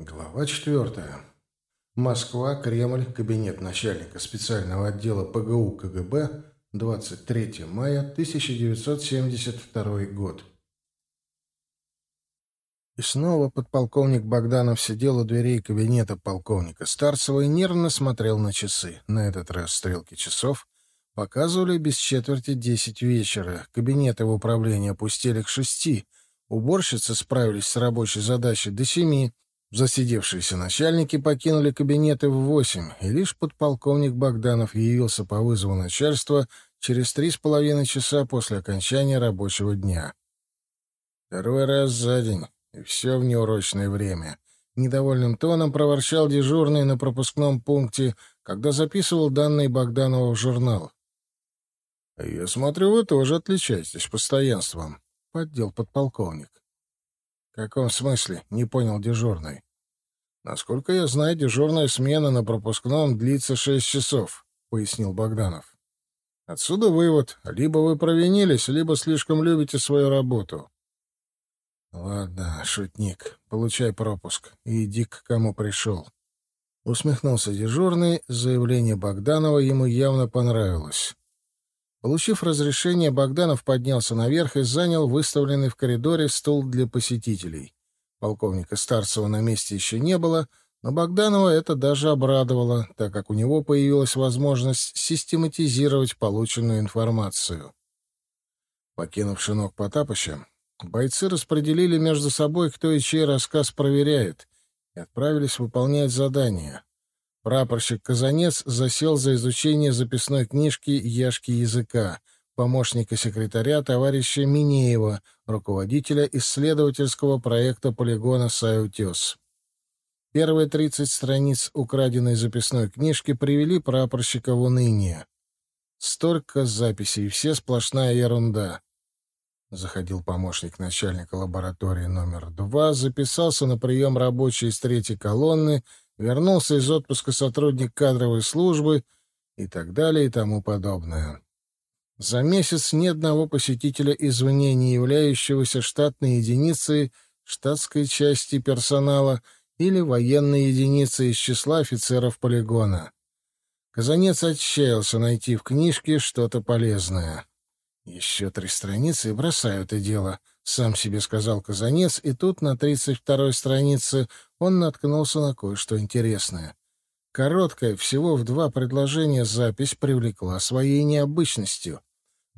Глава четвертая. Москва, Кремль, кабинет начальника специального отдела ПГУ КГБ, 23 мая 1972 год. И снова подполковник Богданов сидел у дверей кабинета полковника Старцева и нервно смотрел на часы. На этот раз стрелки часов показывали без четверти десять вечера. Кабинеты в управлении опустили к шести. Уборщицы справились с рабочей задачей до семи. Засидевшиеся начальники покинули кабинеты в восемь, и лишь подполковник Богданов явился по вызову начальства через три с половиной часа после окончания рабочего дня. Второй раз за день, и все в неурочное время. Недовольным тоном проворчал дежурный на пропускном пункте, когда записывал данные Богданова в журнал. — Я смотрю, вы тоже отличаетесь постоянством, — поддел подполковник. — В каком смысле? — не понял дежурный. — Насколько я знаю, дежурная смена на пропускном длится шесть часов, — пояснил Богданов. — Отсюда вывод. Либо вы провинились, либо слишком любите свою работу. — Ладно, шутник, получай пропуск и иди к кому пришел. Усмехнулся дежурный, заявление Богданова ему явно понравилось. Получив разрешение, Богданов поднялся наверх и занял выставленный в коридоре стул для посетителей. Полковника Старцева на месте еще не было, но Богданова это даже обрадовало, так как у него появилась возможность систематизировать полученную информацию. Покинув шинок Потапыча, бойцы распределили между собой, кто и чей рассказ проверяет, и отправились выполнять задание. Прапорщик Казанец засел за изучение записной книжки Яшки языка, помощника секретаря товарища Минеева, руководителя исследовательского проекта полигона «Саютес». Первые 30 страниц украденной записной книжки привели прапорщика в уныние. Столько записей, все сплошная ерунда. Заходил помощник начальника лаборатории номер два, записался на прием рабочий из третьей колонны — вернулся из отпуска сотрудник кадровой службы и так далее и тому подобное. За месяц ни одного посетителя извне, не являющегося штатной единицей штатской части персонала или военной единицы из числа офицеров полигона. Казанец отчаялся найти в книжке что-то полезное. Еще три страницы и бросаю это дело —— сам себе сказал Казанец, и тут на тридцать второй странице он наткнулся на кое-что интересное. Короткая, всего в два предложения запись привлекла своей необычностью.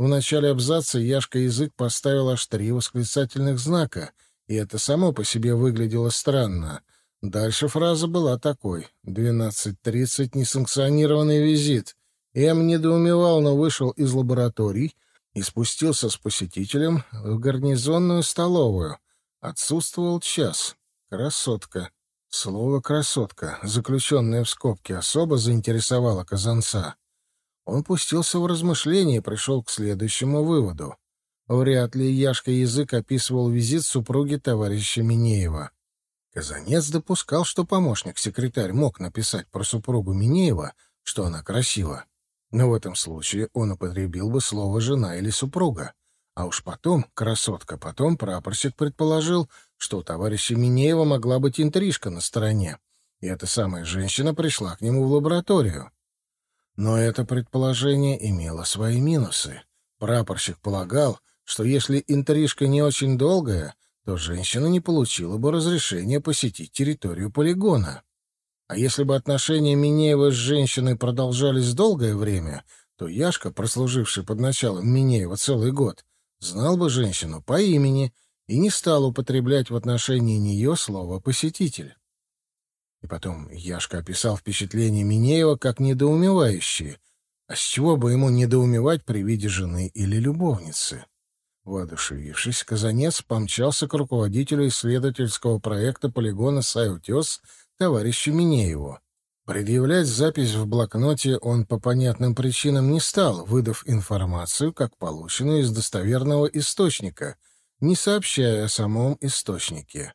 В начале абзаца Яшка язык поставил аж три восклицательных знака, и это само по себе выглядело странно. Дальше фраза была такой. «Двенадцать тридцать, несанкционированный визит». М недоумевал, но вышел из лабораторий — и спустился с посетителем в гарнизонную столовую. Отсутствовал час. Красотка. Слово «красотка», заключенное в скобке, особо заинтересовало казанца. Он пустился в размышления и пришел к следующему выводу. Вряд ли Яшка язык описывал визит супруги товарища Минеева. Казанец допускал, что помощник-секретарь мог написать про супругу Минеева, что она красива. Но в этом случае он употребил бы слово «жена» или «супруга». А уж потом, красотка, потом прапорщик предположил, что у товарища Минеева могла быть интрижка на стороне, и эта самая женщина пришла к нему в лабораторию. Но это предположение имело свои минусы. Прапорщик полагал, что если интрижка не очень долгая, то женщина не получила бы разрешения посетить территорию полигона. А если бы отношения Минеева с женщиной продолжались долгое время, то Яшка, прослуживший под началом Минеева целый год, знал бы женщину по имени и не стал употреблять в отношении нее слово «посетитель». И потом Яшка описал впечатление Минеева как недоумевающее. А с чего бы ему недоумевать при виде жены или любовницы? Воодушевившись, Казанец помчался к руководителю исследовательского проекта полигона «Саютес» товарищу Минееву. Предъявлять запись в блокноте он по понятным причинам не стал, выдав информацию как полученную из достоверного источника, не сообщая о самом источнике.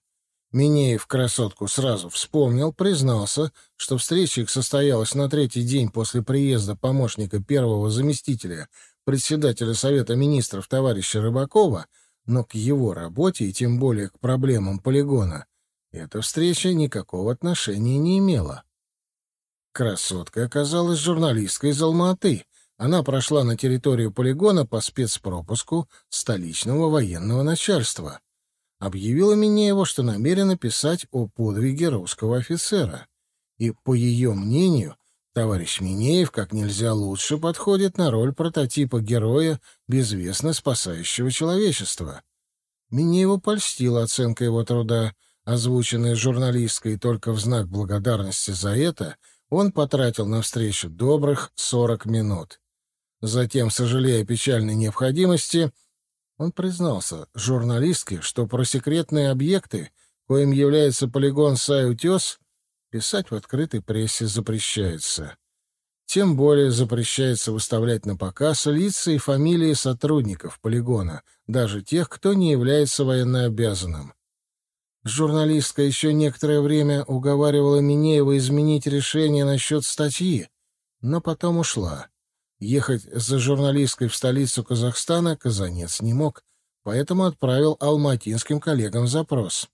Минеев красотку сразу вспомнил, признался, что встреча их состоялась на третий день после приезда помощника первого заместителя председателя Совета министров товарища Рыбакова, но к его работе и тем более к проблемам полигона Эта встреча никакого отношения не имела. Красотка оказалась журналисткой из Алматы. Она прошла на территорию полигона по спецпропуску столичного военного начальства. Объявила Минеева, что намерена писать о подвиге русского офицера. И, по ее мнению, товарищ Минеев как нельзя лучше подходит на роль прототипа героя, безвестно спасающего человечество. Минеева польстила оценка его труда, озвученная журналисткой, только в знак благодарности за это он потратил на встречу добрых сорок минут. Затем, сожалея печальной необходимости, он признался журналистке, что про секретные объекты, коим является полигон Сай-Утес, писать в открытой прессе запрещается. Тем более запрещается выставлять на показ лица и фамилии сотрудников полигона, даже тех, кто не является военнообязанным. Журналистка еще некоторое время уговаривала Минеева изменить решение насчет статьи, но потом ушла. Ехать за журналисткой в столицу Казахстана Казанец не мог, поэтому отправил алматинским коллегам запрос.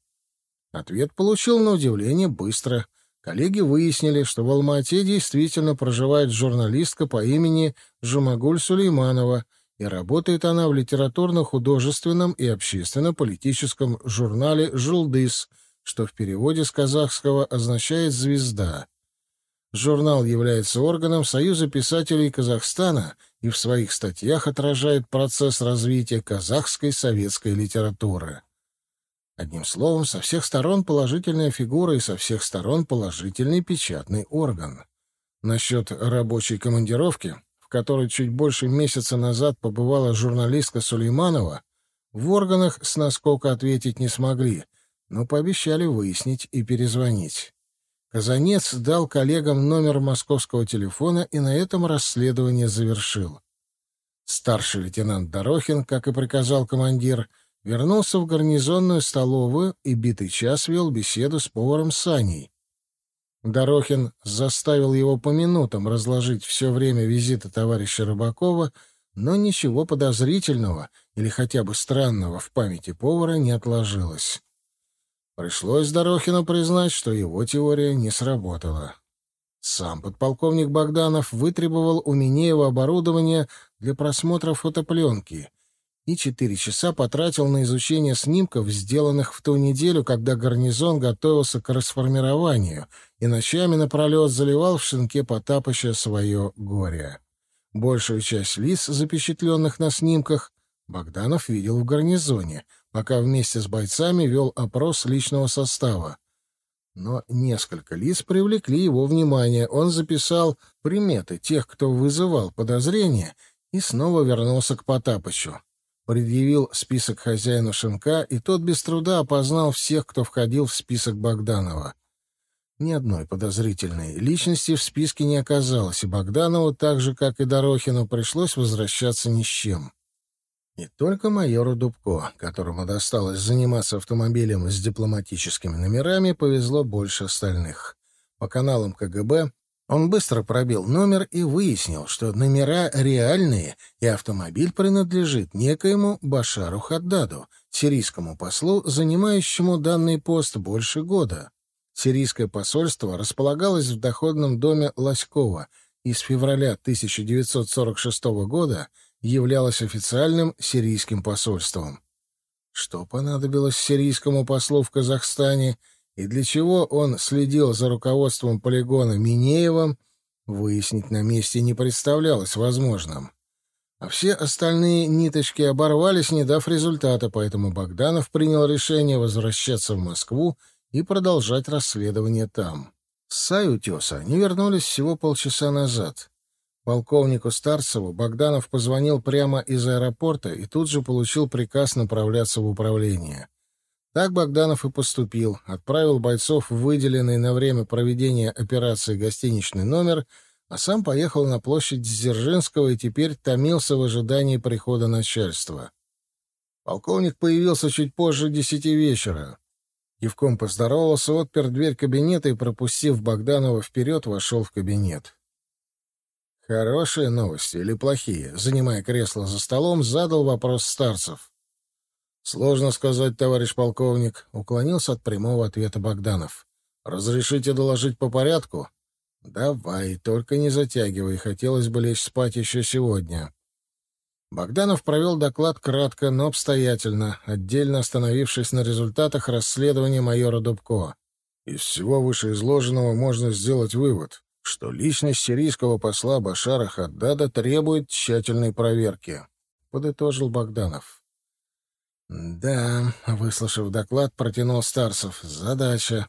Ответ получил на удивление быстро — Коллеги выяснили, что в Алма-Ате действительно проживает журналистка по имени Жумагуль Сулейманова, и работает она в литературно-художественном и общественно-политическом журнале «Жылдыс», что в переводе с казахского означает «звезда». Журнал является органом Союза писателей Казахстана и в своих статьях отражает процесс развития казахской советской литературы. Одним словом, со всех сторон положительная фигура и со всех сторон положительный печатный орган. Насчет рабочей командировки, в которой чуть больше месяца назад побывала журналистка Сулейманова, в органах с наскока ответить не смогли, но пообещали выяснить и перезвонить. Казанец дал коллегам номер московского телефона и на этом расследование завершил. Старший лейтенант Дорохин, как и приказал командир, — вернулся в гарнизонную столовую и битый час вел беседу с поваром Саней. Дорохин заставил его по минутам разложить все время визита товарища Рыбакова, но ничего подозрительного или хотя бы странного в памяти повара не отложилось. Пришлось Дорохину признать, что его теория не сработала. Сам подполковник Богданов вытребовал у Минеева оборудование для просмотра фотопленки — и четыре часа потратил на изучение снимков, сделанных в ту неделю, когда гарнизон готовился к расформированию, и ночами напролет заливал в шинке Потапыча свое горе. Большую часть лиц, запечатленных на снимках, Богданов видел в гарнизоне, пока вместе с бойцами вел опрос личного состава. Но несколько лиц привлекли его внимание. Он записал приметы тех, кто вызывал подозрения, и снова вернулся к Потапычу предъявил список хозяину шинка, и тот без труда опознал всех, кто входил в список Богданова. Ни одной подозрительной личности в списке не оказалось, и Богданову, так же, как и Дорохину, пришлось возвращаться ни с чем. И только майору Дубко, которому досталось заниматься автомобилем с дипломатическими номерами, повезло больше остальных. По каналам КГБ он быстро пробил номер и выяснил, что номера реальные, и автомобиль принадлежит некоему Башару Хаддаду, сирийскому послу, занимающему данный пост больше года. Сирийское посольство располагалось в доходном доме Лоськова и с февраля 1946 года являлось официальным сирийским посольством. Что понадобилось сирийскому послу в Казахстане — и для чего он следил за руководством полигона Минеевым, выяснить на месте не представлялось возможным. А все остальные ниточки оборвались, не дав результата, поэтому Богданов принял решение возвращаться в Москву и продолжать расследование там. С Саютеса они вернулись всего полчаса назад. Полковнику Старцеву Богданов позвонил прямо из аэропорта и тут же получил приказ направляться в управление. Так Богданов и поступил, отправил бойцов в выделенный на время проведения операции гостиничный номер, а сам поехал на площадь Дзержинского и теперь томился в ожидании прихода начальства. Полковник появился чуть позже десяти вечера. Кивком поздоровался, отпер дверь кабинета и, пропустив Богданова вперед, вошел в кабинет. «Хорошие новости или плохие?» Занимая кресло за столом, задал вопрос старцев. Сложно сказать, товарищ полковник, уклонился от прямого ответа Богданов. Разрешите доложить по порядку? Давай, только не затягивай, хотелось бы лечь спать еще сегодня. Богданов провел доклад кратко, но обстоятельно, отдельно остановившись на результатах расследования майора Дубко. Из всего вышеизложенного можно сделать вывод, что личность сирийского посла Башара Хаддада требует тщательной проверки, — подытожил Богданов. «Да», — выслушав доклад, протянул Старцев. «Задача».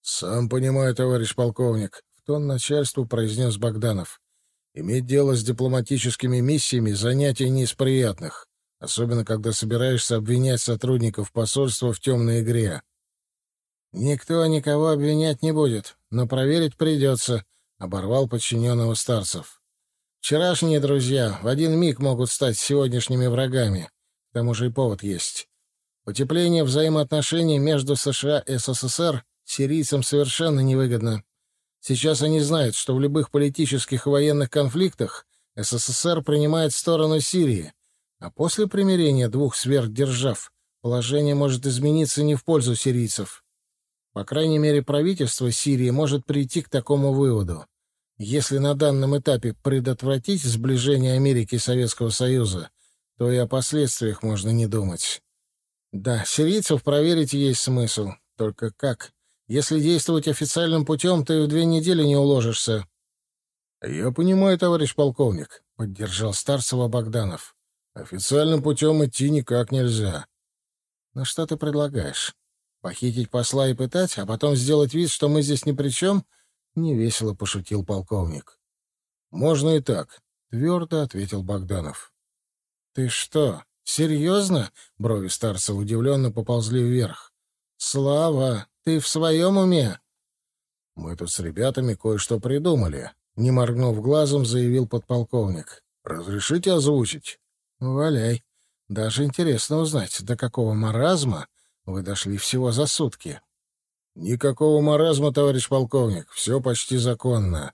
«Сам понимаю, товарищ полковник», — в тон начальству произнес Богданов. Иметь дело с дипломатическими миссиями — занятие не из приятных, особенно когда собираешься обвинять сотрудников посольства в темной игре. «Никто никого обвинять не будет, но проверить придется», — оборвал подчиненного старцев. «Вчерашние друзья в один миг могут стать сегодняшними врагами. К тому же и повод есть. Потепление взаимоотношений между США и СССР сирийцам совершенно невыгодно. Сейчас они знают, что в любых политических и военных конфликтах СССР принимает сторону Сирии, а после примирения двух сверхдержав положение может измениться не в пользу сирийцев. По крайней мере, правительство Сирии может прийти к такому выводу. Если на данном этапе предотвратить сближение Америки и Советского Союза, то и о последствиях можно не думать. Да, сирийцев проверить есть смысл. Только как? Если действовать официальным путем, ты в две недели не уложишься. — Я понимаю, товарищ полковник, — поддержал Старцева Богданов. — Официальным путем идти никак нельзя. — Ну что ты предлагаешь? Похитить посла и пытать, а потом сделать вид, что мы здесь ни при чем? — невесело пошутил полковник. — Можно и так, — твердо ответил Богданов. — Ты что, серьезно? — брови Старцева удивленно поползли вверх. — Слава, ты в своем уме? Мы тут с ребятами кое-что придумали. Не моргнув глазом, заявил подполковник. Разрешите озвучить? Валяй. Даже интересно узнать, до какого маразма вы дошли всего за сутки. Никакого маразма, товарищ полковник. Все почти законно.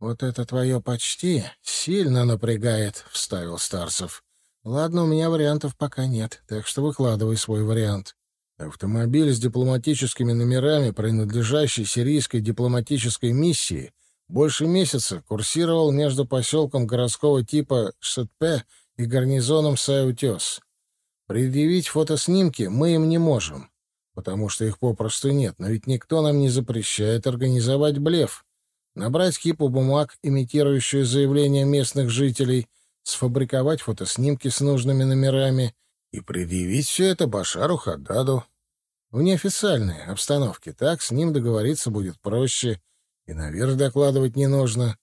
Вот это твое «почти» сильно напрягает, — вставил Старцев. Ладно, у меня вариантов пока нет, так что выкладывай свой вариант. Автомобиль с дипломатическими номерами, принадлежащий сирийской дипломатической миссии, больше месяца курсировал между поселком городского типа Шетпе и гарнизоном Саутес. Предъявить фотоснимки мы им не можем, потому что их попросту нет, но ведь никто нам не запрещает организовать блеф, набрать кипу бумаг, имитирующую заявления местных жителей, сфабриковать фотоснимки с нужными номерами — и предъявить все это Башару Хаддаду. В неофициальной обстановке так с ним договориться будет проще, и наверх докладывать не нужно.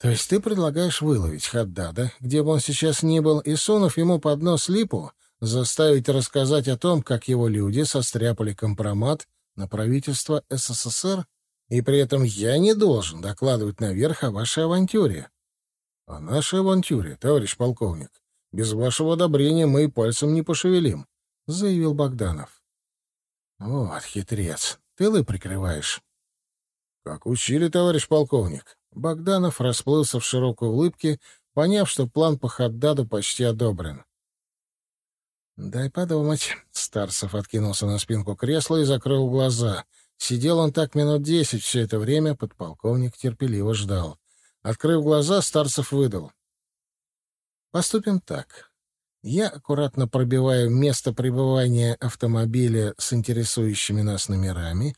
То есть ты предлагаешь выловить Хаддада, где бы он сейчас ни был, и, сунув ему под нос липу, заставить рассказать о том, как его люди состряпали компромат на правительство СССР, и при этом я не должен докладывать наверх о вашей авантюре. — О нашей авантюре, товарищ полковник. Без вашего одобрения мы и пальцем не пошевелим, — заявил Богданов. — Вот хитрец, тылы прикрываешь. — Как учили, товарищ полковник. Богданов расплылся в широкой улыбке, поняв, что план по Хаддаду почти одобрен. «Дай подумать». Старцев откинулся на спинку кресла и закрыл глаза. Сидел он так минут десять все это время, подполковник терпеливо ждал. Открыв глаза, Старцев выдал. Поступим так. Я аккуратно пробиваю место пребывания автомобиля с интересующими нас номерами.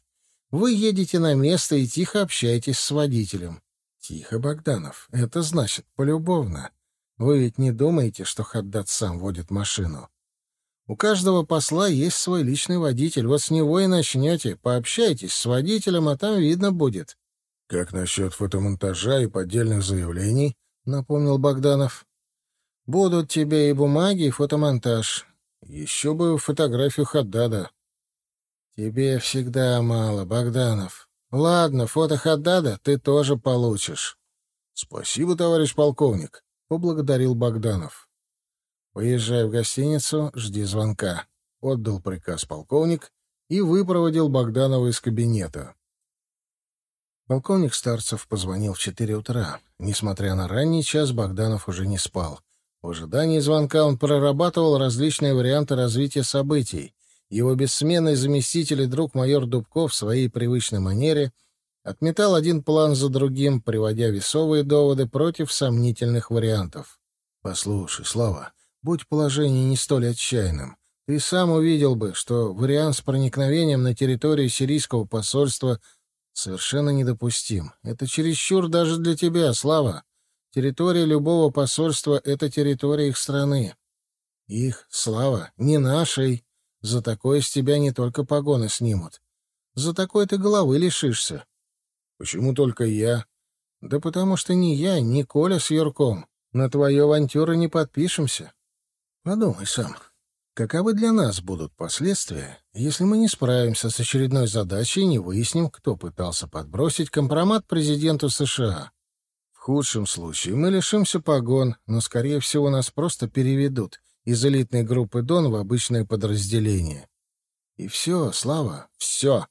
Вы едете на место и тихо общаетесь с водителем. Тихо, Богданов. Это значит полюбовно. Вы ведь не думаете, что Хаддат сам водит машину? У каждого посла есть свой личный водитель. Вот с него и начнете. Пообщайтесь с водителем, а там видно будет. — Как насчет фотомонтажа и поддельных заявлений? — напомнил Богданов. Будут тебе и бумаги, и фотомонтаж. Еще бы фотографию Хаддада. Тебе всегда мало, Богданов. Ладно, фото Хаддада ты тоже получишь. Спасибо, товарищ полковник, поблагодарил Богданов. Поезжай в гостиницу, жди звонка. Отдал приказ полковник и выпроводил Богданова из кабинета. Полковник Старцев позвонил в четыре утра. Несмотря на ранний час, Богданов уже не спал. В ожидании звонка он прорабатывал различные варианты развития событий. Его бессменный заместитель и друг майор Дубков в своей привычной манере отметал один план за другим, приводя весовые доводы против сомнительных вариантов. «Послушай, Слава, будь положение не столь отчаянным, ты сам увидел бы, что вариант с проникновением на территорию сирийского посольства совершенно недопустим. Это чересчур даже для тебя, Слава. Территория любого посольства — это территория их страны. Их, Слава, не нашей. За такое с тебя не только погоны снимут. За такое ты головы лишишься. Почему только я? Да потому что ни я, ни Коля с Юрком на твою авантюру не подпишемся. Подумай сам, каковы для нас будут последствия, если мы не справимся с очередной задачей и не выясним, кто пытался подбросить компромат президенту США? В худшем случае мы лишимся погон, но, скорее всего, нас просто переведут из элитной группы «Дон» в обычное подразделение. И все, Слава, все.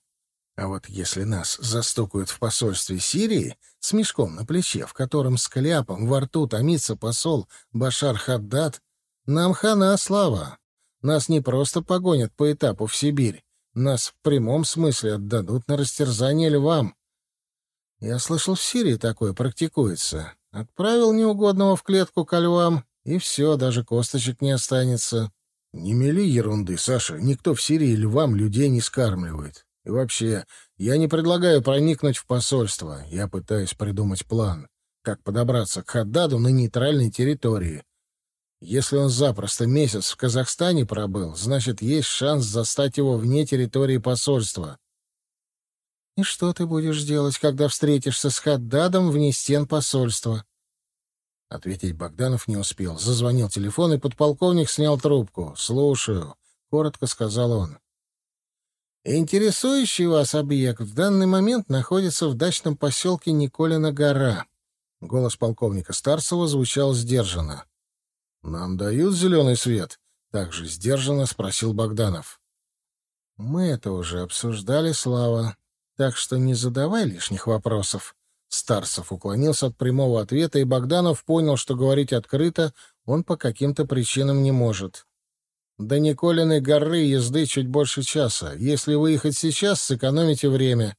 А вот если нас застукают в посольстве Сирии с мешком на плече, в котором с кляпом во рту томится посол Башар Хаддад, нам хана слава. Нас не просто погонят по этапу в Сибирь, нас в прямом смысле отдадут на растерзание львам. Я слышал, в Сирии такое практикуется. Отправил неугодного в клетку ко львам, и все, даже косточек не останется. Не мели ерунды, Саша. Никто в Сирии львам людей не скармливает. И вообще, я не предлагаю проникнуть в посольство. Я пытаюсь придумать план, как подобраться к Хаддаду на нейтральной территории. Если он запросто месяц в Казахстане пробыл, значит, есть шанс застать его вне территории посольства. И что ты будешь делать, когда встретишься с Хаддадом вне стен посольства? Ответить Богданов не успел. Зазвонил телефон, и подполковник снял трубку. «Слушаю», — коротко сказал он. Интересующий вас объект в данный момент находится в дачном поселке Николина гора. Голос полковника Старцева звучал сдержанно. «Нам дают зеленый свет?» — также сдержанно спросил Богданов. «Мы это уже обсуждали, Слава, так что не задавай лишних вопросов». Старцев уклонился от прямого ответа, и Богданов понял, что говорить открыто он по каким-то причинам не может. До Николиной горы езды чуть больше часа. Если выехать сейчас, сэкономите время.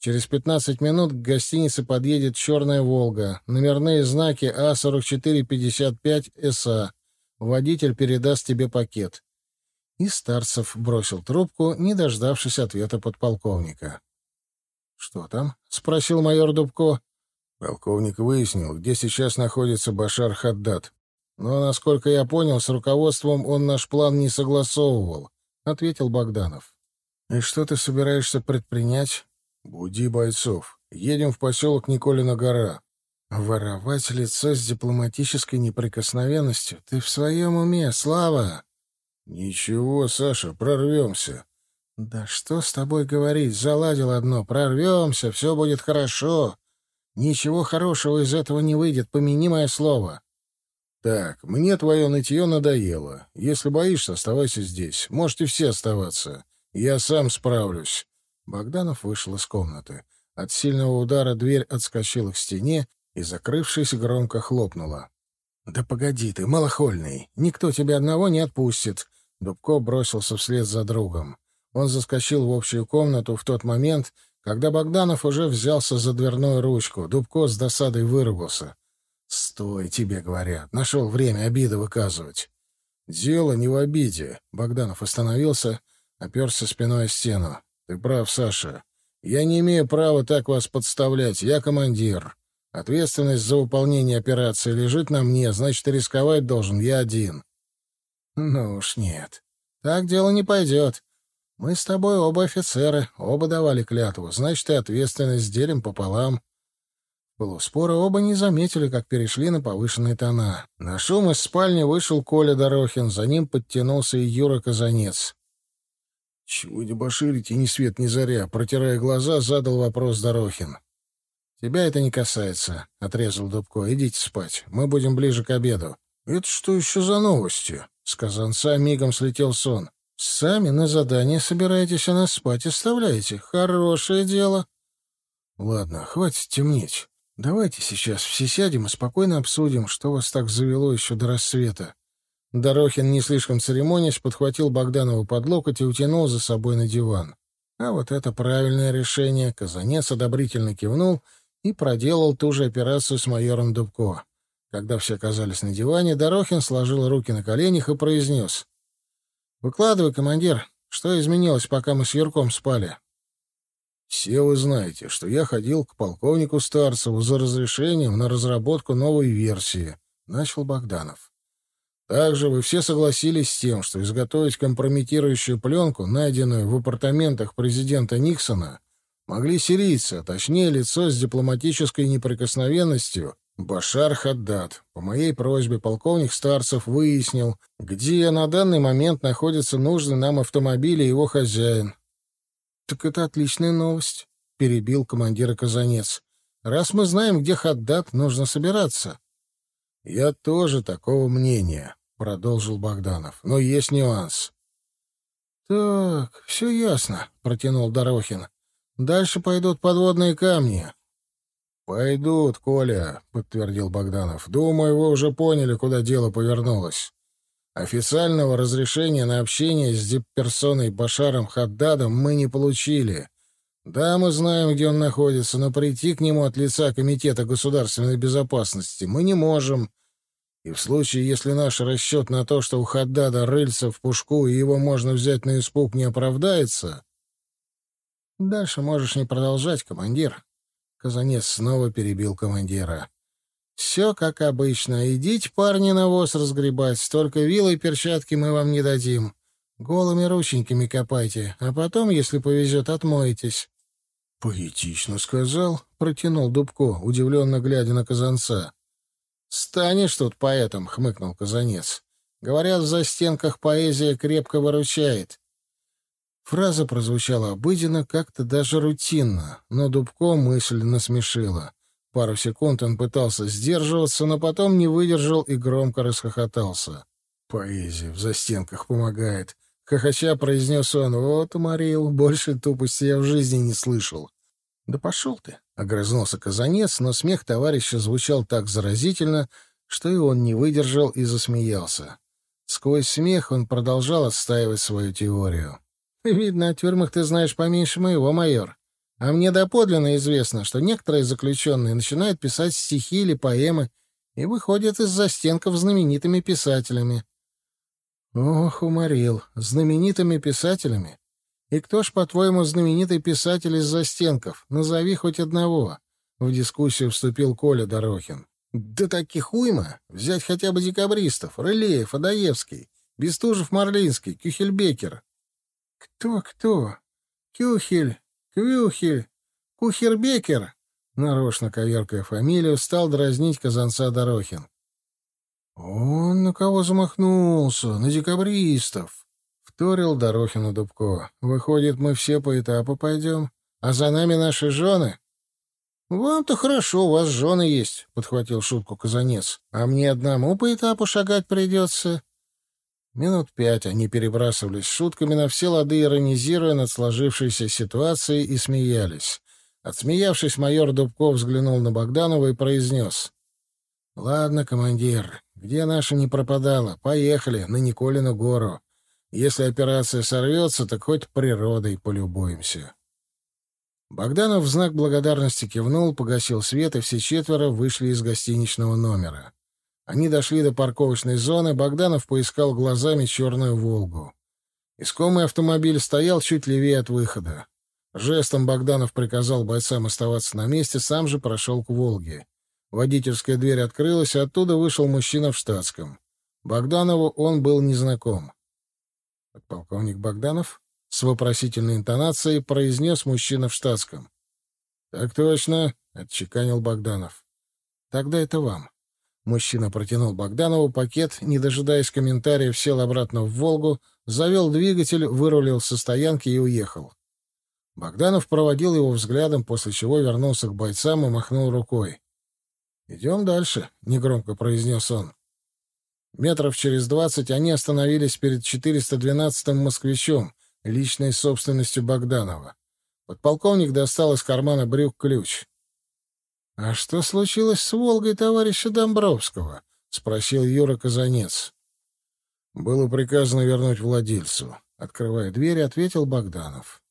Через 15 минут к гостинице подъедет «Черная Волга». Номерные знаки А4455СА. Водитель передаст тебе пакет. И Старцев бросил трубку, не дождавшись ответа подполковника. «Что там?» — спросил майор Дубко. Полковник выяснил, где сейчас находится Башар Хаддад. Но, насколько я понял, с руководством он наш план не согласовывал, — ответил Богданов. — И что ты собираешься предпринять? — Буди бойцов. Едем в поселок Николина гора. Воровать лицо с дипломатической неприкосновенностью? Ты в своем уме, Слава? — Ничего, Саша, прорвемся. — Да что с тобой говорить? Заладил одно. Прорвемся, все будет хорошо. Ничего хорошего из этого не выйдет, помяни мое слово. «Так, мне твое нытье надоело. Если боишься, оставайся здесь. Можете все оставаться. Я сам справлюсь». Богданов вышел из комнаты. От сильного удара дверь отскочила к стене и, закрывшись, громко хлопнула. «Да погоди ты, малохольный! Никто тебя одного не отпустит!» Дубко бросился вслед за другом. Он заскочил в общую комнату в тот момент, когда Богданов уже взялся за дверную ручку. Дубко с досадой выругался. «Стой, тебе говорят. Нашел время обиды выказывать». «Дело не в обиде». Богданов остановился, оперся спиной о стену. «Ты прав, Саша. Я не имею права так вас подставлять. Я командир. Ответственность за выполнение операции лежит на мне, значит, рисковать должен я один». «Ну уж нет. Так дело не пойдет. Мы с тобой оба офицеры, оба давали клятву, значит, и ответственность делим пополам» полуспора оба не заметили, как перешли на повышенные тона. На шум из спальни вышел Коля Дорохин, за ним подтянулся и Юра Казанец. — Чего дебоширите, ни свет ни заря? Протирая глаза, задал вопрос Дорохин. — Тебя это не касается, — отрезал Дубко. — Идите спать, мы будем ближе к обеду. — Это что еще за новости? — с казанца мигом слетел сон. — Сами на задание собираетесь, а нас спать оставляете. Хорошее дело. — Ладно, хватит темнеть. Давайте сейчас все сядем и спокойно обсудим, что вас так завело еще до рассвета. Дорохин, не слишком церемонясь, подхватил Богданова под локоть и утянул за собой на диван. А вот это правильное решение. Казанец одобрительно кивнул и проделал ту же операцию с майором Дубко. Когда все оказались на диване, Дорохин сложил руки на коленях и произнес. «Выкладывай, командир, что изменилось, пока мы с Юрком спали?» «Все вы знаете, что я ходил к полковнику Старцеву за разрешением на разработку новой версии», — начал Богданов. «Также вы все согласились с тем, что изготовить компрометирующую пленку, найденную в апартаментах президента Никсона, могли сирийцы, а точнее лицо с дипломатической неприкосновенностью Башар Хаддад. По моей просьбе полковник Старцев выяснил, где на данный момент находится нужный нам автомобиль и его хозяин, «Так это отличная новость», — перебил командира Казанец. «Раз мы знаем, где Хаддат, нужно собираться». «Я тоже такого мнения», — продолжил Богданов. «Но есть нюанс». «Так, все ясно», — протянул Дорохин. «Дальше пойдут подводные камни». «Пойдут, Коля», — подтвердил Богданов. «Думаю, вы уже поняли, куда дело повернулось. Официального разрешения на общение с дипперсоной Башаром Хаддадом мы не получили. Да, мы знаем, где он находится, но прийти к нему от лица Комитета государственной безопасности мы не можем. И в случае, если наш расчет на то, что у Хаддада рыльца в пушку и его можно взять на испуг, не оправдается... Дальше можешь не продолжать, командир. Казанец снова перебил командира. Все как обычно. Идите, парни, навоз разгребать. Только вилы и перчатки мы вам не дадим. Голыми рученьками копайте, а потом, если повезет, отмоетесь. — Поэтично сказал, — протянул Дубко, удивленно глядя на казанца. — Станешь тут поэтом, — хмыкнул казанец. — Говорят, в застенках поэзия крепко выручает. Фраза прозвучала обыденно, как-то даже рутинно, но Дубко мысль насмешила. Пару секунд он пытался сдерживаться, но потом не выдержал и громко расхохотался. «Поэзия в застенках помогает», — хохоча произнес он. «Вот, уморил, больше тупости я в жизни не слышал». «Да пошел ты», — огрызнулся Казанец, но смех товарища звучал так заразительно, что и он не выдержал и засмеялся. Сквозь смех он продолжал отстаивать свою теорию. «Видно, о тюрьмах ты знаешь поменьше моего, майор. А мне доподлинно известно, что некоторые заключенные начинают писать стихи или поэмы и выходят из застенков знаменитыми писателями. Ох, уморил, знаменитыми писателями. И кто ж, по-твоему, знаменитый писатель из застенков? Назови хоть одного. В дискуссию вступил Коля Дорохин. Да таких уйма. Взять хотя бы декабристов. Рылеев, Адаевский, Бестужев-Марлинский, Кюхельбекер. Кто-кто? Кюхель, Квюхель, Кухербекер, нарочно коверкая фамилию, стал дразнить казанца Дорохин. «Он на кого замахнулся? На декабристов!» — вторил Дорохину Дубко. «Выходит, мы все по этапу пойдем, а за нами наши жены?» «Вам-то хорошо, у вас жены есть», — подхватил шутку Казанец. «А мне одному по этапу шагать придется». Минут пять они перебрасывались шутками на все лады, иронизируя над сложившейся ситуацией, и смеялись. Отсмеявшись, майор Дубков взглянул на Богданова и произнес. — Ладно, командир, где наша не пропадала? Поехали на Николину гору. Если операция сорвется, так хоть природой полюбуемся. Богданов в знак благодарности кивнул, погасил свет, и все четверо вышли из гостиничного номера. Они дошли до парковочной зоны, Богданов поискал глазами черную «Волгу». Искомый автомобиль стоял чуть левее от выхода. Жестом Богданов приказал бойцам оставаться на месте, сам же прошел к «Волге». Водительская дверь открылась, и оттуда вышел мужчина в штатском. Богданову он был незнаком. Полковник Богданов с вопросительной интонацией произнес мужчина в штатском. — Так точно, — отчеканил Богданов. — Тогда это вам. Мужчина протянул Богданову пакет, не дожидаясь комментариев, сел обратно в «Волгу», завел двигатель, вырулил со стоянки и уехал. Богданов проводил его взглядом, после чего вернулся к бойцам и махнул рукой. «Идем дальше», — негромко произнес он. Метров через двадцать они остановились перед 412-м «Москвичом», личной собственностью Богданова. Подполковник достал из кармана брюк ключ. — А что случилось с «Волгой» товарища Домбровского? — спросил Юра Казанец. — Было приказано вернуть владельцу. Открывая дверь, ответил Богданов.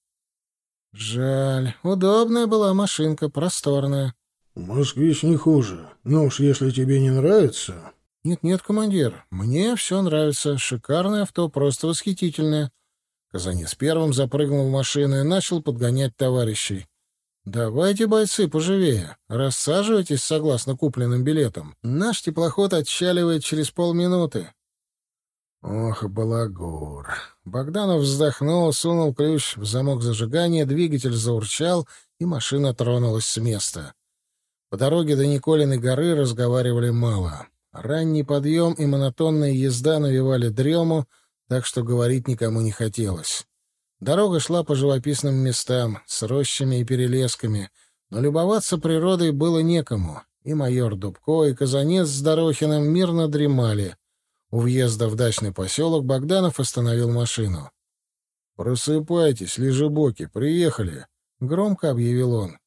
— Жаль. Удобная была машинка, просторная. «Москвич не хуже. Ну уж если тебе не нравится...» «Нет-нет, командир, мне все нравится. Шикарное авто, просто восхитительное». Казанец первым запрыгнул в машину и начал подгонять товарищей. «Давайте, бойцы, поживее. Рассаживайтесь согласно купленным билетам. Наш теплоход отчаливает через полминуты». Ох, балагур. Богданов вздохнул, сунул ключ в замок зажигания, двигатель заурчал, и машина тронулась с места. По дороге до Николиной горы разговаривали мало. Ранний подъем и монотонная езда навевали дрему, так что говорить никому не хотелось. Дорога шла по живописным местам, с рощами и перелесками, но любоваться природой было некому. И майор Дубко, и Казанец с Дорохиным мирно дремали. У въезда в дачный поселок Богданов остановил машину. «Просыпайтесь, лежебоки, приехали», — громко объявил он.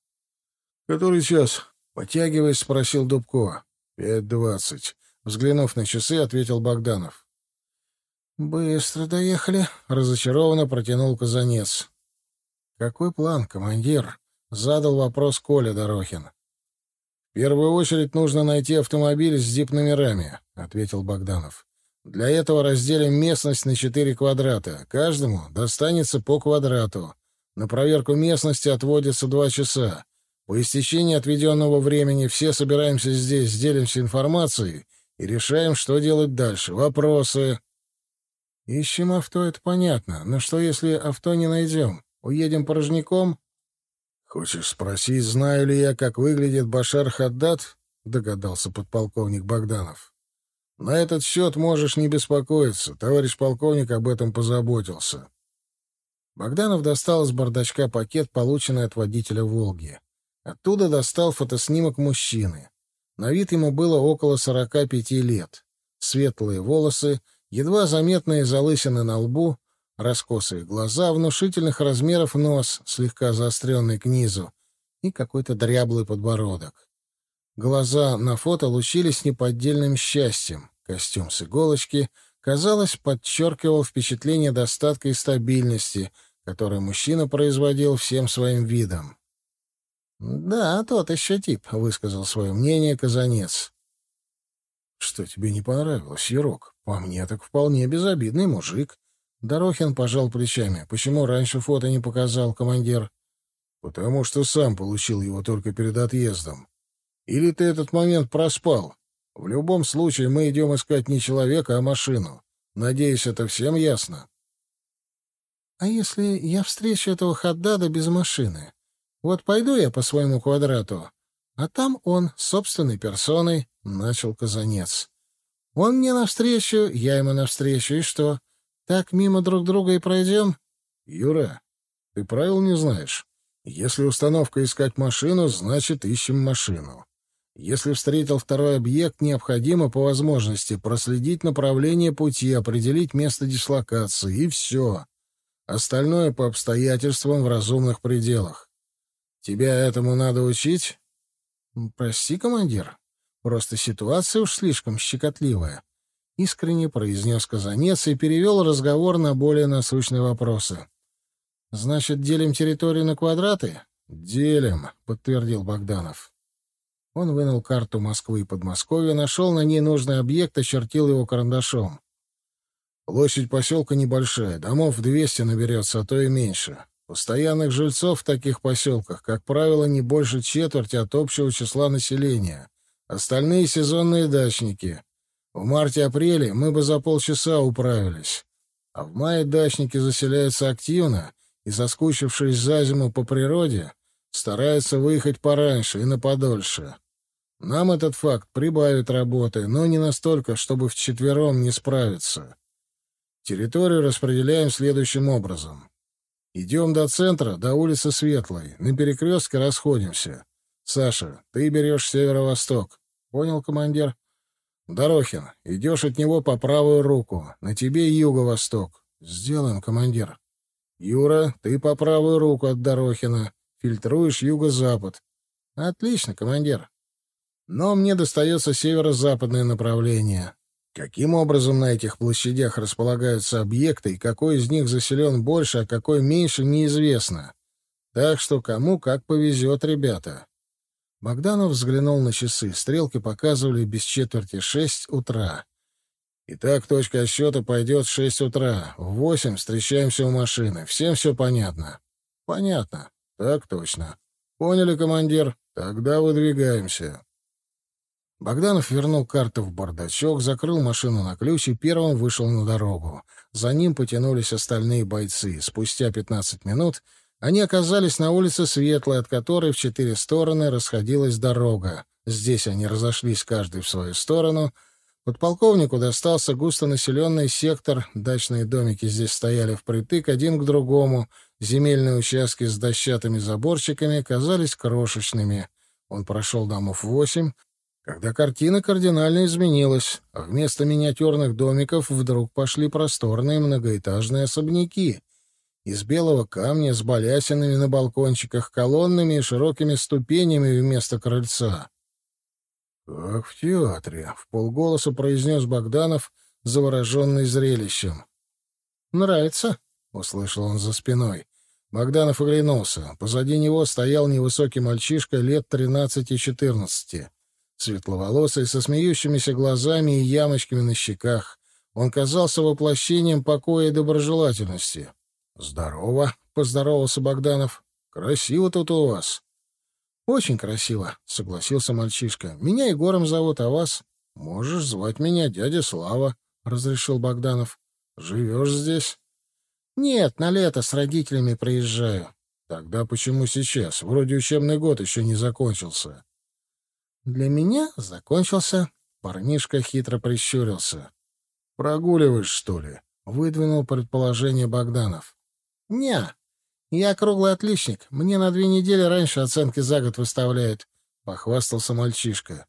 «Который час?» Потягиваясь, спросил Дубко. «Пять двадцать». Взглянув на часы, ответил Богданов. «Быстро доехали», — разочарованно протянул Казанец. «Какой план, командир?» — задал вопрос Коля Дорохин. «В первую очередь нужно найти автомобиль с дип-номерами», — ответил Богданов. «Для этого разделим местность на четыре квадрата. Каждому достанется по квадрату. На проверку местности отводится два часа. По истечении отведенного времени все собираемся здесь, делимся информацией и решаем, что делать дальше. Вопросы? Ищем авто, это понятно. Но что, если авто не найдем? Уедем порожняком? Хочешь спросить, знаю ли я, как выглядит Башар Хаддат? Догадался подполковник Богданов. На этот счет можешь не беспокоиться. Товарищ полковник об этом позаботился. Богданов достал из бардачка пакет, полученный от водителя «Волги». Оттуда достал фотоснимок мужчины. На вид ему было около сорока пяти лет. Светлые волосы, едва заметные залысины на лбу, раскосые глаза, внушительных размеров нос, слегка заостренный к низу, и какой-то дряблый подбородок. Глаза на фото лучились неподдельным счастьем. Костюм с иголочки, казалось, подчеркивал впечатление достатка и стабильности, которое мужчина производил всем своим видом. «Да, тот еще тип», — высказал свое мнение Казанец. «Что тебе не понравилось, Ерок? По мне так вполне безобидный мужик». Дорохин пожал плечами. «Почему раньше фото не показал, командир?» «Потому что сам получил его только перед отъездом. Или ты этот момент проспал? В любом случае мы идем искать не человека, а машину. Надеюсь, это всем ясно». «А если я встречу этого Хаддада без машины? Вот пойду я по своему квадрату, а там он, собственной персоной, начал Казанец. Он мне навстречу, я ему навстречу, и что? Так мимо друг друга и пройдем? Юра, ты правил не знаешь. Если установка искать машину, значит, ищем машину. Если встретил второй объект, необходимо по возможности проследить направление пути, определить место дислокации, и все. Остальное по обстоятельствам в разумных пределах. Тебя этому надо учить? Прости, командир. Просто ситуация уж слишком щекотливая. Искренне произнес Казанец и перевел разговор на более насущные вопросы. Значит, делим территорию на квадраты? Делим, подтвердил Богданов. Он вынул карту Москвы и Подмосковья, нашел на ней нужный объект, очертил его карандашом. Площадь поселка небольшая, домов 200 наберется, а то и меньше. Постоянных жильцов в таких поселках, как правило, не больше четверти от общего числа населения. Остальные — сезонные дачники. В марте-апреле мы бы за полчаса управились. А в мае дачники заселяются активно и, соскучившись за зиму по природе, стараются выехать пораньше и на подольше. Нам этот факт прибавит работы, но не настолько, чтобы вчетвером не справиться. Территорию распределяем следующим образом. Идем до центра, до улицы Светлой. На перекрестке расходимся. Саша, ты берешь северо-восток. Понял, командир? Дорохин, идешь от него по правую руку. На тебе юго-восток. Сделаем, командир. Юра, ты по правую руку от Дорохина. Фильтруешь юго-запад. Отлично, командир. Но мне достается северо-западное направление. Каким образом на этих площадях располагаются объекты и какой из них заселен больше, а какой меньше, неизвестно. Так что кому как повезет, ребята. Богданов взглянул на часы. Стрелки показывали без четверти шесть утра. Итак, точка отсчета пойдет в шесть утра. В восемь встречаемся у машины. Всем все понятно? Понятно. Так точно. Поняли, командир? Тогда выдвигаемся. Богданов вернул карту в бардачок, закрыл машину на ключ и первым вышел на дорогу. За ним потянулись остальные бойцы. Спустя пятнадцать минут они оказались на улице Светлой, от которой в четыре стороны расходилась дорога. Здесь они разошлись каждый в свою сторону. Подполковнику достался густонаселенный сектор, дачные домики здесь стояли впритык один к другому, земельные участки с дощатыми заборчиками казались крошечными. Он прошел домов восемь, когда картина кардинально изменилась, а вместо миниатюрных домиков вдруг пошли просторные многоэтажные особняки из белого камня с балясинами на балкончиках, колоннами и широкими ступенями вместо крыльца. «Как в театре», — в полголоса произнес Богданов, завороженный зрелищем. «Нравится?» — услышал он за спиной. Богданов оглянулся. Позади него стоял невысокий мальчишка лет тринадцати-четырнадцати светловолосый, со смеющимися глазами и ямочками на щеках. Он казался воплощением покоя и доброжелательности. «Здорово», — поздоровался Богданов. «Красиво тут у вас». «Очень красиво», — согласился мальчишка. «Меня Егором зовут, а вас?» «Можешь звать меня дядя Слава», — разрешил Богданов. «Живешь здесь?» «Нет, на лето с родителями приезжаю». «Тогда почему сейчас? Вроде учебный год еще не закончился». Для меня закончился. Парнишка хитро прищурился. «Прогуливаешь, что ли?» — выдвинул предположение Богданов. «Не, я круглый отличник. Мне на две недели раньше оценки за год выставляют», — похвастался мальчишка.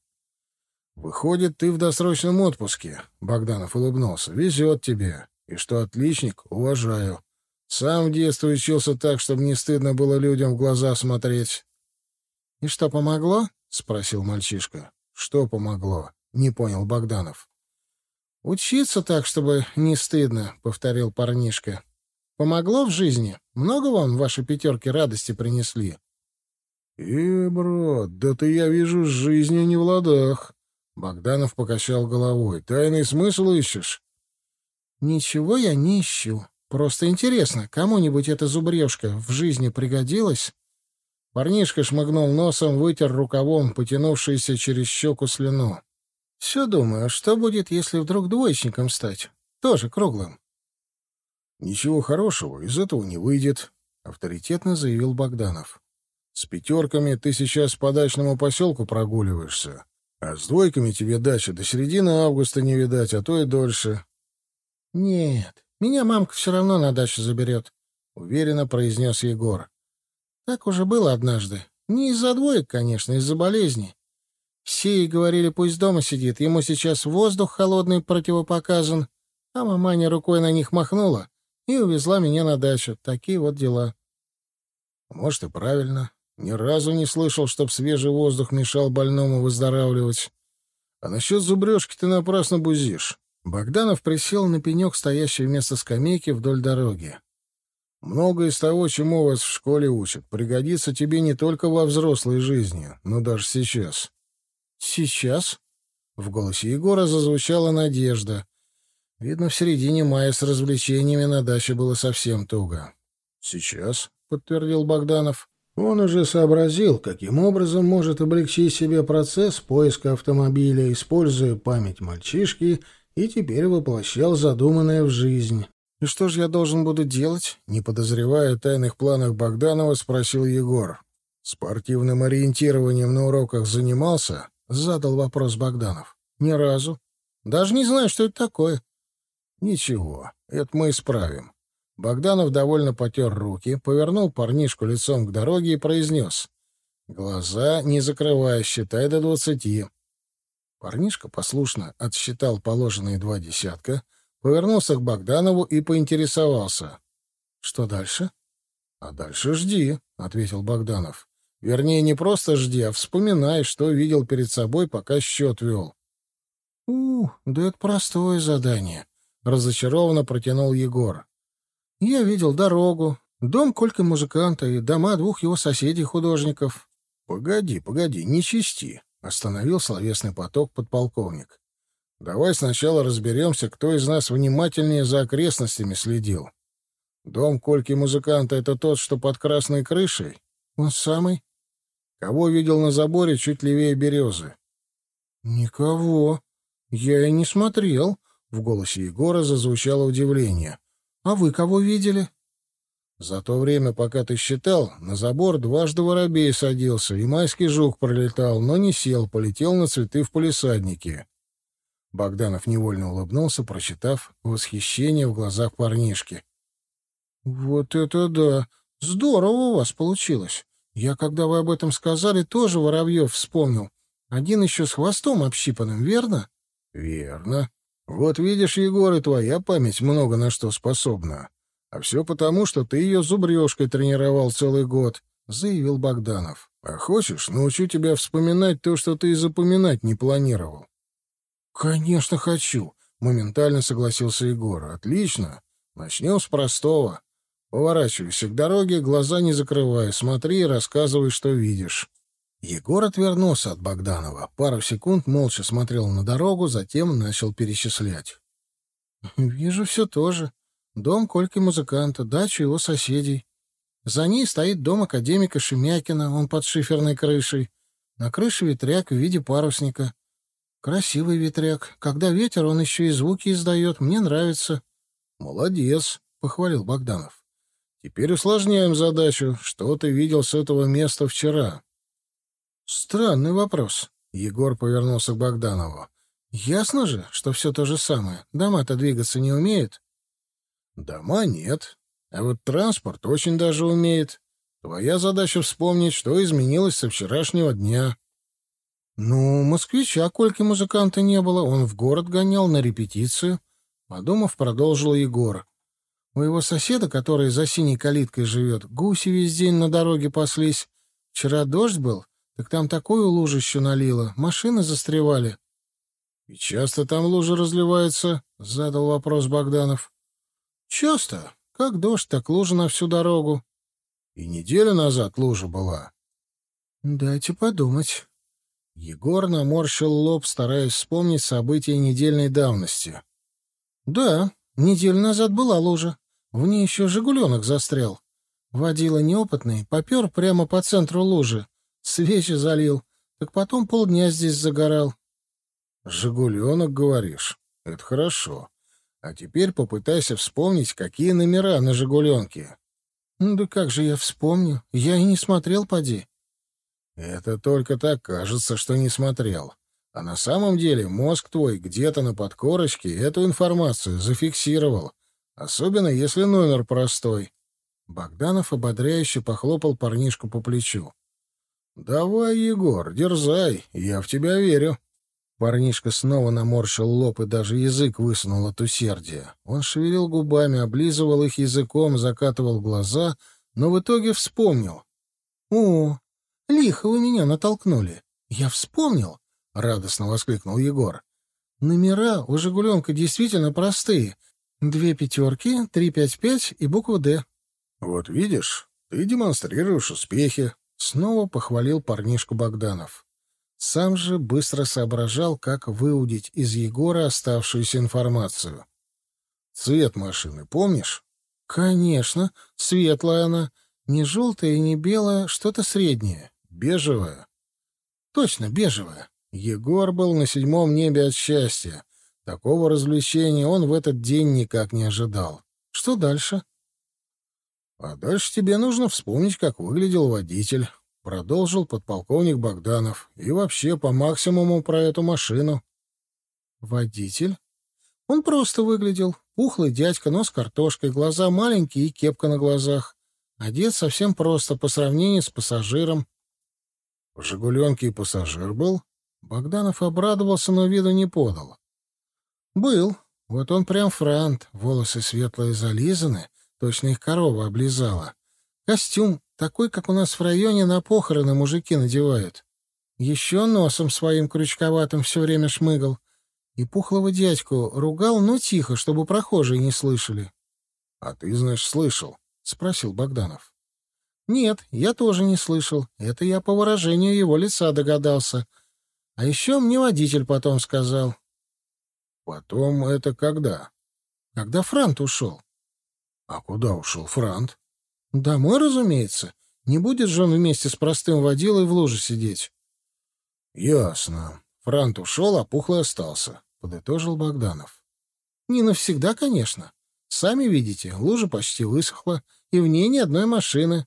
«Выходит, ты в досрочном отпуске», — Богданов улыбнулся. «Везет тебе. И что отличник, уважаю. Сам в детстве учился так, чтобы не стыдно было людям в глаза смотреть». «И что, помогло?» — спросил мальчишка. «Что помогло?» — не понял Богданов. «Учиться так, чтобы не стыдно», — повторил парнишка. «Помогло в жизни? Много вам ваши пятерки радости принесли?» «Э, брат, да ты, я вижу, с жизнью не в ладах». Богданов покачал головой. «Тайный смысл ищешь?» «Ничего я не ищу. Просто интересно, кому-нибудь эта зубрежка в жизни пригодилась?» Парнишка шмыгнул носом, вытер рукавом потянувшийся через щеку слюну. «Все думаю, что будет, если вдруг двоечником стать? Тоже круглым». «Ничего хорошего из этого не выйдет», — авторитетно заявил Богданов. «С пятерками ты сейчас по дачному поселку прогуливаешься, а с двойками тебе дача до середины августа не видать, а то и дольше». «Нет, меня мамка все равно на дачу заберет», — уверенно произнес Егор. Так уже было однажды. Не из-за двоек, конечно, из-за болезни. Все и говорили, пусть дома сидит, ему сейчас воздух холодный противопоказан, а маманя рукой на них махнула и увезла меня на дачу. Такие вот дела. Может, и правильно. Ни разу не слышал, чтоб свежий воздух мешал больному выздоравливать. А насчет зубрежки ты напрасно бузишь. Богданов присел на пенек, стоящий вместо скамейки вдоль дороги. Многое из того, чему вас в школе учат, пригодится тебе не только во взрослой жизни, но даже сейчас. Сейчас? В голосе Егора зазвучала надежда. Видно, в середине мая с развлечениями на даче было совсем туго. Сейчас, подтвердил Богданов. Он уже сообразил, каким образом может облегчить себе процесс поиска автомобиля, используя память мальчишки, и теперь воплощал задуманное в жизнь. «И что же я должен буду делать?» Не подозревая о тайных планах Богданова, спросил Егор. «Спортивным ориентированием на уроках занимался?» — задал вопрос Богданов. «Ни разу. Даже не знаю, что это такое». «Ничего, это мы исправим». Богданов довольно потер руки, повернул парнишку лицом к дороге и произнес. «Глаза не закрывай, считай до двадцати». Парнишка послушно отсчитал положенные два десятка — повернулся к Богданову и поинтересовался. «Что дальше?» «А дальше жди», — ответил Богданов. Вернее, не просто жди, а вспоминай, что видел перед собой, пока счет вел. — У, да это простое задание, — разочарованно протянул Егор. — Я видел дорогу, дом Колька музыканта и дома двух его соседей-художников. — Погоди, погоди, не чисти, — остановил словесный поток подполковник. — Давай сначала разберемся, кто из нас внимательнее за окрестностями следил. Дом Кольки-музыканта — это тот, что под красной крышей? Он самый? Кого видел на заборе чуть левее березы? Никого. Я и не смотрел. В голосе Егора зазвучало удивление. А вы кого видели? За то время, пока ты считал, на забор дважды воробей садился, и майский жук пролетал, но не сел, полетел на цветы в полисаднике. Богданов невольно улыбнулся, прочитав восхищение в глазах парнишки. «Вот это да! Здорово у вас получилось! Я, когда вы об этом сказали, тоже Воробьев вспомнил. Один еще с хвостом общипанным, верно?» «Верно. Вот видишь, Егор, и твоя память много на что способна. А все потому, что ты ее зубрежкой тренировал целый год», — заявил Богданов. «А хочешь, научу тебя вспоминать то, что ты и запоминать не планировал?» «Конечно хочу», — моментально согласился Егор. «Отлично. Начнем с простого. Поворачивайся к дороге, глаза не закрывай, смотри и рассказывай, что видишь. Егор отвернулся от Богданова, пару секунд молча смотрел на дорогу, затем начал перечислять. «Вижу все тоже. Дом Кольки-музыканта, дача его соседей. За ней стоит дом академика Шемякина, он под шиферной крышей. На крыше ветряк в виде парусника. Красивый ветряк. Когда ветер, он еще и звуки издает. Мне нравится». «Молодец», — похвалил Богданов. Теперь усложняем задачу. Что ты видел с этого места вчера? Странный вопрос. Егор повернулся к Богданову. Ясно же, что все то же самое. Дома-то двигаться не умеют. Дома нет. А вот транспорт очень даже умеет. Твоя задача вспомнить, что изменилось со вчерашнего дня. Ну, москвича Кольки музыканта не было. Он в город гонял на репетицию. Подумав, продолжил Егор. У его соседа, который за синей калиткой живет, гуси весь день на дороге паслись. Вчера дождь был, так там такую лужищу налило, машины застревали. — И часто там лужи разливаются? — задал вопрос Богданов. — Часто. Как дождь, так лужа на всю дорогу. — И неделю назад лужа была. — Дайте подумать. Егор наморщил лоб, стараясь вспомнить события недельной давности. — Да, неделю назад была лужа. В ней еще «Жигуленок» застрял. Водила неопытный, попер прямо по центру лужи. Свечи залил. Так потом полдня здесь загорал. «Жигуленок», говоришь? Это хорошо. А теперь попытайся вспомнить, какие номера на «Жигуленке». Да как же я вспомню? Я и не смотрел, поди. Это только так кажется, что не смотрел. А на самом деле мозг твой где-то на подкорочке эту информацию зафиксировал — Особенно, если номер простой. Богданов ободряюще похлопал парнишку по плечу. «Давай, Егор, дерзай, я в тебя верю». Парнишка снова наморщил лоб и даже язык высунул от усердия. Он шевелил губами, облизывал их языком, закатывал глаза, но в итоге вспомнил. «О, лихо вы меня натолкнули. Я вспомнил!» — радостно воскликнул Егор. «Номера у «Жигуленка» действительно простые, Две пятерки, три пять-пять и буква «Д». «Вот видишь, ты демонстрируешь успехи», — снова похвалил парнишку Богданов. Сам же быстро соображал, как выудить из Егора оставшуюся информацию. «Цвет машины помнишь?» «Конечно, светлая она. Не желтая и не белая, что-то среднее. Бежевая». «Точно, бежевая». Егор был на седьмом небе от счастья. Такого развлечения он в этот день никак не ожидал. Что дальше? А дальше тебе нужно вспомнить, как выглядел водитель, продолжил подполковник Богданов. И вообще по максимуму про эту машину. Водитель? Он просто выглядел. Пухлый дядька, нос картошкой, глаза маленькие и кепка на глазах. Одет совсем просто по сравнению с пассажиром. В «Жигуленке» и пассажир был? Богданов обрадовался, но виду не подал. «Был. Вот он прям франт. Волосы светлые зализаны, точно их корова облизала. Костюм такой, как у нас в районе на похороны мужики надевают. Еще носом своим крючковатым все время шмыгал. И пухлого дядьку ругал, но тихо, чтобы прохожие не слышали. — А ты, знаешь, слышал? — спросил Богданов. — Нет, я тоже не слышал. Это я по выражению его лица догадался. А еще мне водитель потом сказал. — Потом это когда? — Когда Франт ушел. — А куда ушел Франт? — Домой, разумеется. Не будет же он вместе с простым водилой в луже сидеть. — Ясно. Франт ушел, а Пухлый остался, — подытожил Богданов. — Не навсегда, конечно. Сами видите, лужа почти высохла, и в ней ни одной машины.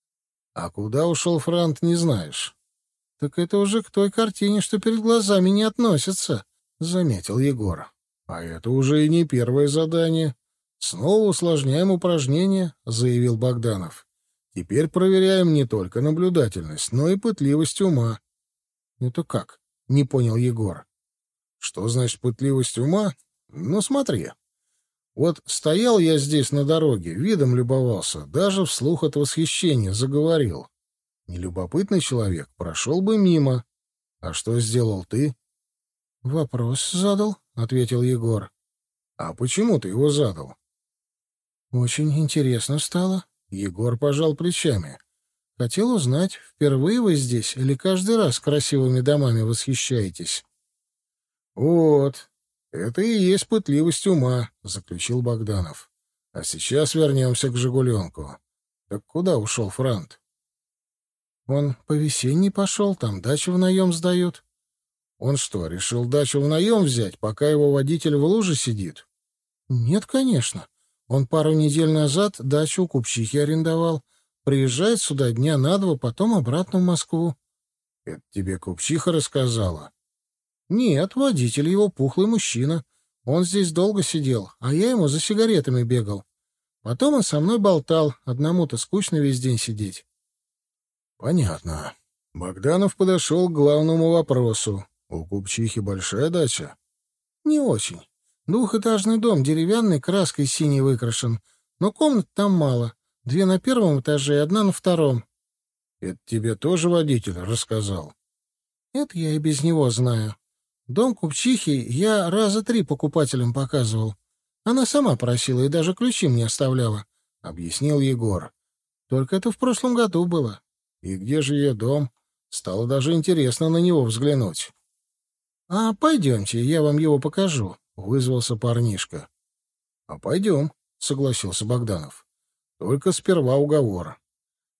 — А куда ушел Франт, не знаешь? — Так это уже к той картине, что перед глазами не относится, — заметил Егор. — А это уже и не первое задание. Снова усложняем упражнение, — заявил Богданов. — Теперь проверяем не только наблюдательность, но и пытливость ума. — Это как? — не понял Егор. — Что значит пытливость ума? Ну, смотри. Вот стоял я здесь на дороге, видом любовался, даже вслух от восхищения заговорил. Нелюбопытный человек прошел бы мимо. А что сделал ты? — Вопрос задал, — ответил Егор. — А почему ты его задал? — Очень интересно стало. Егор пожал плечами. — Хотел узнать, впервые вы здесь или каждый раз красивыми домами восхищаетесь? — Вот, это и есть пытливость ума, — заключил Богданов. — А сейчас вернемся к «Жигуленку». Так куда ушел Франт? Он по весенней пошел, там дачу в наем сдают. Он что, решил дачу в наем взять, пока его водитель в луже сидит? Нет, конечно. Он пару недель назад дачу у купчихи арендовал. Приезжает сюда дня на два, потом обратно в Москву. Это тебе купчиха рассказала? Нет, водитель его пухлый мужчина. Он здесь долго сидел, а я ему за сигаретами бегал. Потом он со мной болтал, одному-то скучно весь день сидеть. Понятно. Богданов подошел к главному вопросу. У купчихи большая дача? Не очень. Двухэтажный дом, деревянный, краской синей выкрашен. Но комнат там мало. Две на первом этаже и одна на втором. Это тебе тоже водитель рассказал? Это я и без него знаю. Дом купчихи я раза три покупателям показывал. Она сама просила и даже ключи мне оставляла, — объяснил Егор. Только это в прошлом году было. И где же ее дом? Стало даже интересно на него взглянуть. — А пойдемте, я вам его покажу, — вызвался парнишка. — А пойдем, — согласился Богданов. — Только сперва уговор.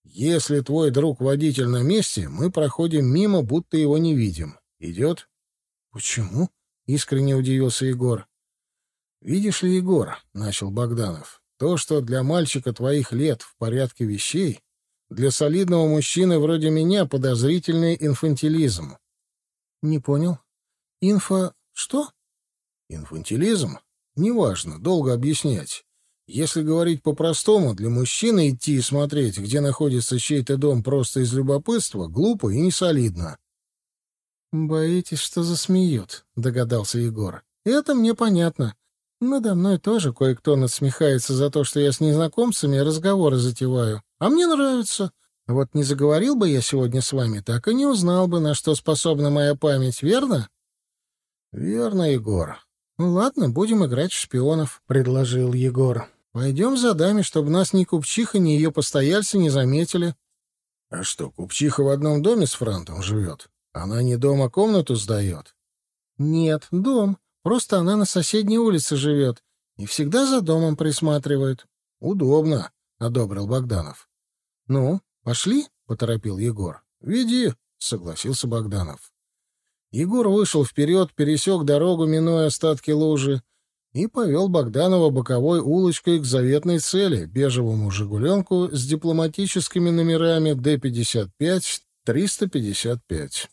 Если твой друг-водитель на месте, мы проходим мимо, будто его не видим. Идет? — Почему? — искренне удивился Егор. — Видишь ли, Егор, — начал Богданов, — то, что для мальчика твоих лет в порядке вещей, для солидного мужчины вроде меня подозрительный инфантилизм. — Не понял. Инфо... что? — Инфантилизм? Неважно, долго объяснять. Если говорить по-простому, для мужчины идти и смотреть, где находится чей-то дом просто из любопытства, глупо и несолидно. — Боитесь, что засмеют, — догадался Егор. — Это мне понятно. Надо мной тоже кое-кто надсмехается за то, что я с незнакомцами разговоры затеваю. А мне нравится. Вот не заговорил бы я сегодня с вами, так и не узнал бы, на что способна моя память, верно? — Верно, Егор. — ладно, будем играть в шпионов, — предложил Егор. — Пойдем за даме, чтобы нас ни купчиха, ни ее постояльцы не заметили. — А что, купчиха в одном доме с Франтом живет? Она не дом, а комнату сдает? — Нет, дом. Просто она на соседней улице живет и всегда за домом присматривает. — Удобно, — одобрил Богданов. — Ну, пошли, — поторопил Егор. — Веди, — согласился Богданов. Егор вышел вперед, пересек дорогу, минуя остатки лужи, и повел Богданова боковой улочкой к заветной цели — бежевому «Жигуленку» с дипломатическими номерами Д-55-355.